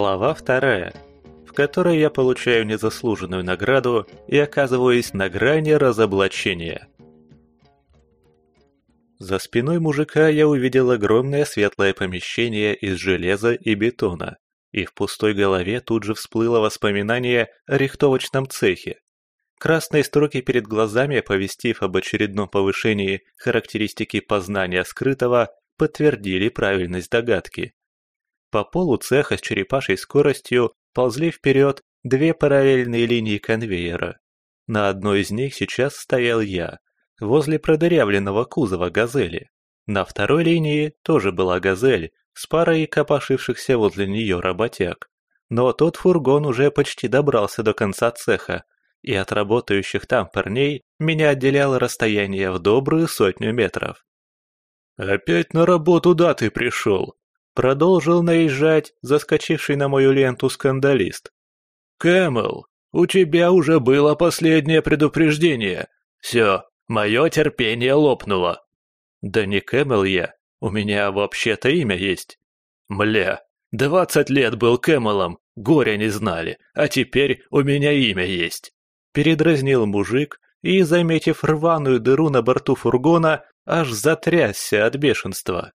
Глава вторая, в которой я получаю незаслуженную награду и оказываюсь на грани разоблачения. За спиной мужика я увидел огромное светлое помещение из железа и бетона, и в пустой голове тут же всплыло воспоминание о рихтовочном цехе. Красные строки перед глазами, оповестив об очередном повышении характеристики познания скрытого, подтвердили правильность догадки. По полу цеха с черепашей скоростью ползли вперед две параллельные линии конвейера. На одной из них сейчас стоял я, возле продырявленного кузова «Газели». На второй линии тоже была «Газель» с парой копошившихся возле нее работяг. Но тот фургон уже почти добрался до конца цеха, и от работающих там парней меня отделяло расстояние в добрую сотню метров. «Опять на работу да ты пришел!» Продолжил наезжать заскочивший на мою ленту скандалист. «Кэмэл, у тебя уже было последнее предупреждение. Все, мое терпение лопнуло». «Да не Кэмэл я, у меня вообще-то имя есть». «Мля, двадцать лет был Кэмэлом, горя не знали, а теперь у меня имя есть». Передразнил мужик и, заметив рваную дыру на борту фургона, аж затрясся от бешенства.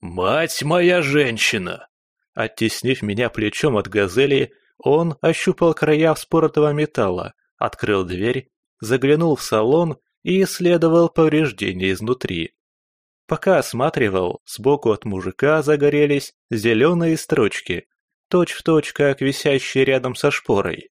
«Мать моя женщина!» Оттеснив меня плечом от газели, он ощупал края вспоротого металла, открыл дверь, заглянул в салон и исследовал повреждения изнутри. Пока осматривал, сбоку от мужика загорелись зеленые строчки, точь-в-точь, точь, как висящие рядом со шпорой.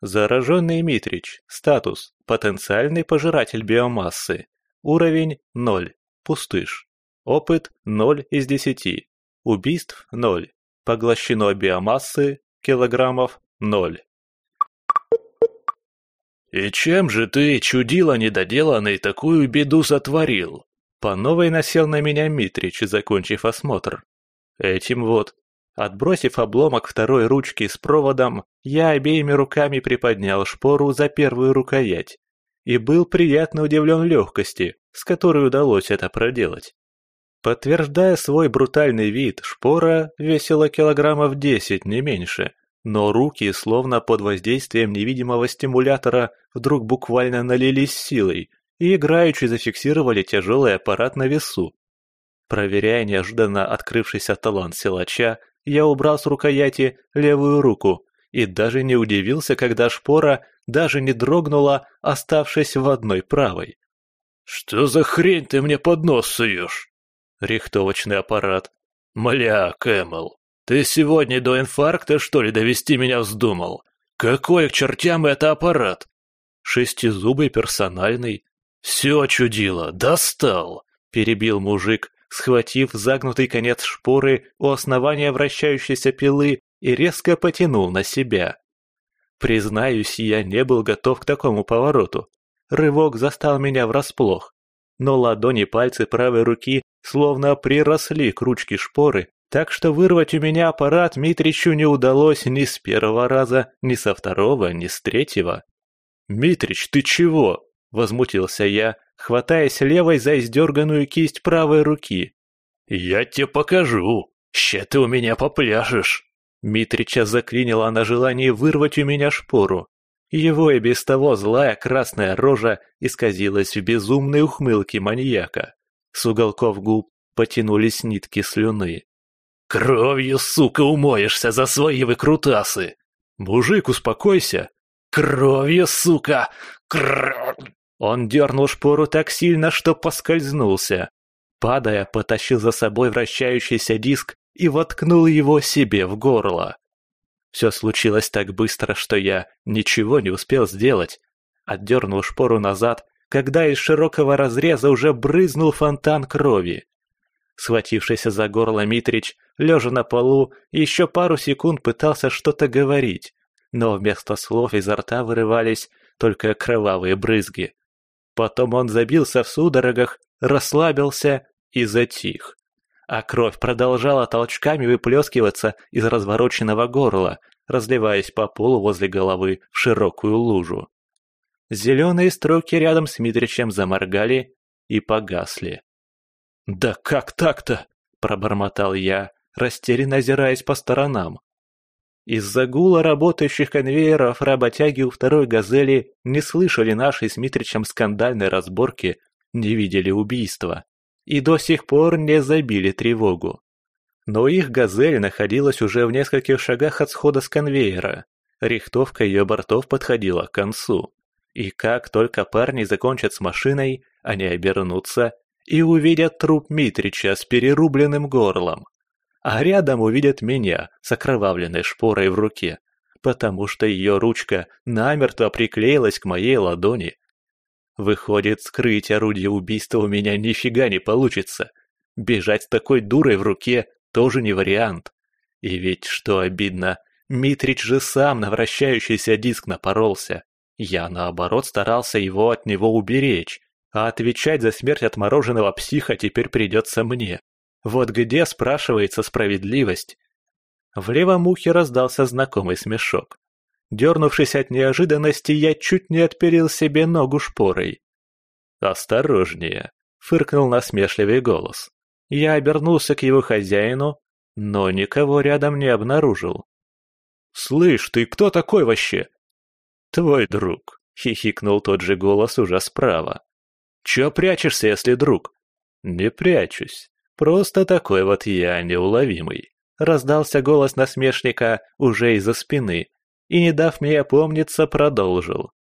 Зараженный Митрич. Статус. Потенциальный пожиратель биомассы. Уровень 0. Пустыш. Опыт 0 из 10. Убийств 0. Поглощено биомассы килограммов 0. «И чем же ты, чудило недоделанный, такую беду сотворил?» По новой насел на меня Митрич, закончив осмотр. Этим вот Отбросив обломок второй ручки с проводом, я обеими руками приподнял шпору за первую рукоять и был приятно удивлен легкости, с которой удалось это проделать. Подтверждая свой брутальный вид, шпора весила килограммов десять, не меньше, но руки, словно под воздействием невидимого стимулятора, вдруг буквально налились силой и играючи зафиксировали тяжелый аппарат на весу. Проверяя неожиданно открывшийся талант силача, я убрал с рукояти левую руку и даже не удивился, когда шпора даже не дрогнула, оставшись в одной правой. «Что за хрень ты мне под нос суешь?» Рихтовочный аппарат. «Мля, Кэмэл, ты сегодня до инфаркта, что ли, довести меня вздумал? Какой к чертям это аппарат?» «Шестизубый персональный». «Все чудило, достал!» — перебил мужик, схватив загнутый конец шпоры у основания вращающейся пилы и резко потянул на себя. Признаюсь, я не был готов к такому повороту. Рывок застал меня врасплох. Но ладони пальцы правой руки словно приросли к ручке шпоры, так что вырвать у меня аппарат Митричу не удалось ни с первого раза, ни со второго, ни с третьего. «Митрич, ты чего?» – возмутился я, хватаясь левой за издерганную кисть правой руки. «Я тебе покажу! Ща ты у меня попляшешь!» Митрича заклинила на желание вырвать у меня шпору. Его и без того злая красная рожа исказилась в безумной ухмылке маньяка. С уголков губ потянулись нитки слюны. «Кровью, сука, умоешься за свои выкрутасы!» «Мужик, успокойся!» «Кровью, сука! Кр...» Он дернул шпору так сильно, что поскользнулся. Падая, потащил за собой вращающийся диск и воткнул его себе в горло. Все случилось так быстро, что я ничего не успел сделать. Отдернул шпору назад, когда из широкого разреза уже брызнул фонтан крови. Схватившийся за горло Митрич, лежа на полу, еще пару секунд пытался что-то говорить, но вместо слов изо рта вырывались только кровавые брызги. Потом он забился в судорогах, расслабился и затих. А кровь продолжала толчками выплескиваться из развороченного горла, разливаясь по полу возле головы в широкую лужу. Зеленые строки рядом с Митричем заморгали и погасли. «Да как так-то?» – пробормотал я, растерянно озираясь по сторонам. Из-за гула работающих конвейеров работяги у второй «Газели» не слышали нашей с Митричем скандальной разборки, не видели убийства и до сих пор не забили тревогу. Но их «Газель» находилась уже в нескольких шагах от схода с конвейера. Рихтовка ее бортов подходила к концу. И как только парни закончат с машиной, они обернутся и увидят труп Митрича с перерубленным горлом а рядом увидят меня с окровавленной шпорой в руке, потому что ее ручка намертво приклеилась к моей ладони. Выходит, скрыть орудие убийства у меня нифига не получится. Бежать с такой дурой в руке тоже не вариант. И ведь, что обидно, Митрич же сам на вращающийся диск напоролся. Я, наоборот, старался его от него уберечь, а отвечать за смерть отмороженного психа теперь придется мне. Вот где спрашивается справедливость? В левом ухе раздался знакомый смешок. Дернувшись от неожиданности, я чуть не отперил себе ногу шпорой. «Осторожнее!» — фыркнул насмешливый голос. Я обернулся к его хозяину, но никого рядом не обнаружил. «Слышь, ты кто такой вообще?» «Твой друг», — хихикнул тот же голос уже справа. «Чё прячешься, если друг?» «Не прячусь. Просто такой вот я неуловимый. Раздался голос насмешника уже из-за спины, и, не дав мне опомниться, продолжил.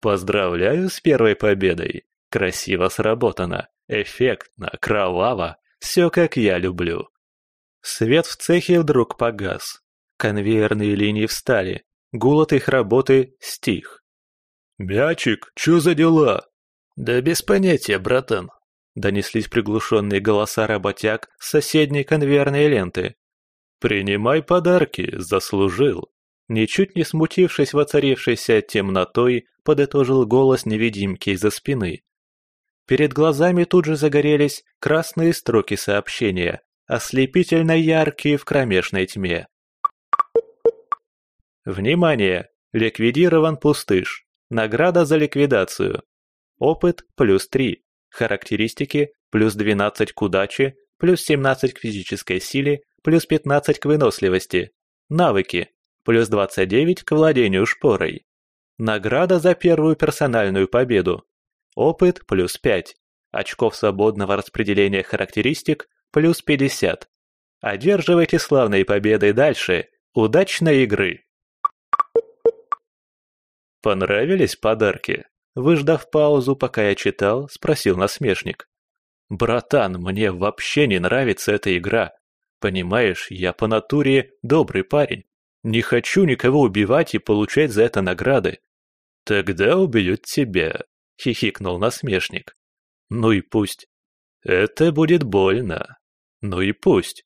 Поздравляю с первой победой. Красиво сработано, эффектно, кроваво, все как я люблю. Свет в цехе вдруг погас. Конвейерные линии встали, гул от их работы стих. «Мячик, чё за дела?» «Да без понятия, братан», Донеслись приглушенные голоса работяг с соседней конвейерной ленты. «Принимай подарки, заслужил!» Ничуть не смутившись воцарившейся темнотой, подытожил голос невидимки из-за спины. Перед глазами тут же загорелись красные строки сообщения, ослепительно яркие в кромешной тьме. Внимание! Ликвидирован пустыш. Награда за ликвидацию. Опыт плюс 3. Характеристики – плюс 12 к удаче, плюс 17 к физической силе, плюс 15 к выносливости. Навыки – плюс 29 к владению шпорой. Награда за первую персональную победу. Опыт – плюс 5. Очков свободного распределения характеристик – плюс 50. Одерживайте славные победы дальше. Удачной игры! Понравились подарки? Выждав паузу, пока я читал, спросил насмешник. «Братан, мне вообще не нравится эта игра. Понимаешь, я по натуре добрый парень. Не хочу никого убивать и получать за это награды». «Тогда убьют тебя», — хихикнул насмешник. «Ну и пусть. Это будет больно. Ну и пусть.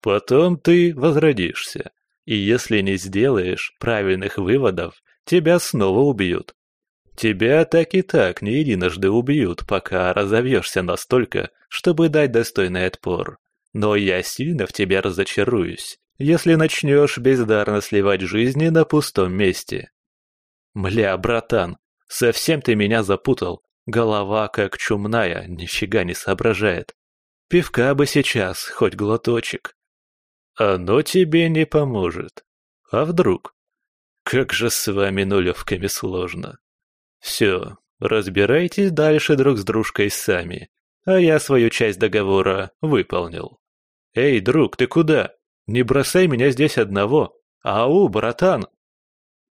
Потом ты возродишься. И если не сделаешь правильных выводов, тебя снова убьют. Тебя так и так не единожды убьют, пока разовьешься настолько, чтобы дать достойный отпор. Но я сильно в тебя разочаруюсь, если начнешь бездарно сливать жизни на пустом месте. Мля, братан, совсем ты меня запутал. Голова, как чумная, нифига не соображает. Пивка бы сейчас, хоть глоточек. Оно тебе не поможет. А вдруг? Как же с вами нулевками сложно. Все, разбирайтесь дальше друг с дружкой сами, а я свою часть договора выполнил. Эй, друг, ты куда? Не бросай меня здесь одного. Ау, братан!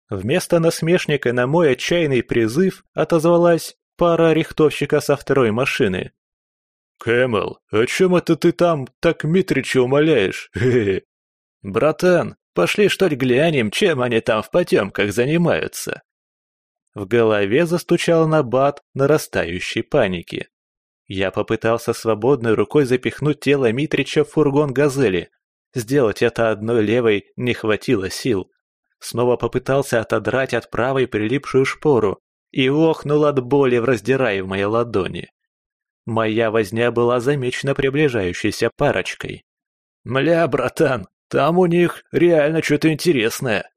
Вместо насмешника на мой отчаянный призыв отозвалась пара рихтовщика со второй машины. «Кэмэл, о чем это ты там так Митрича умоляешь? Хе -хе. «Братан, пошли что ли глянем, чем они там в потемках занимаются?» В голове застучал набат нарастающей паники. Я попытался свободной рукой запихнуть тело Митрича в фургон «Газели». Сделать это одной левой не хватило сил. Снова попытался отодрать от правой прилипшую шпору и охнул от боли в моей ладони. Моя возня была замечена приближающейся парочкой. «Мля, братан, там у них реально что-то интересное!»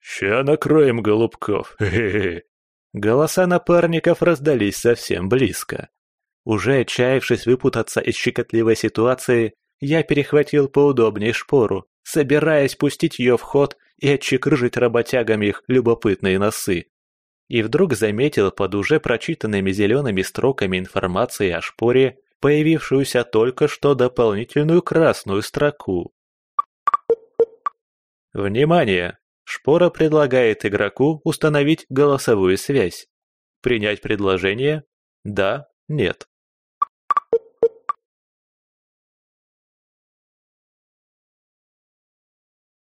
«Ща накроем голубков, хе-хе!» Голоса напарников раздались совсем близко. Уже отчаявшись выпутаться из щекотливой ситуации, я перехватил поудобнее шпору, собираясь пустить ее в ход и отчекрыжить работягам их любопытные носы. И вдруг заметил под уже прочитанными зелеными строками информации о шпоре появившуюся только что дополнительную красную строку. Внимание! Шпора предлагает игроку установить голосовую связь. Принять предложение? Да, нет.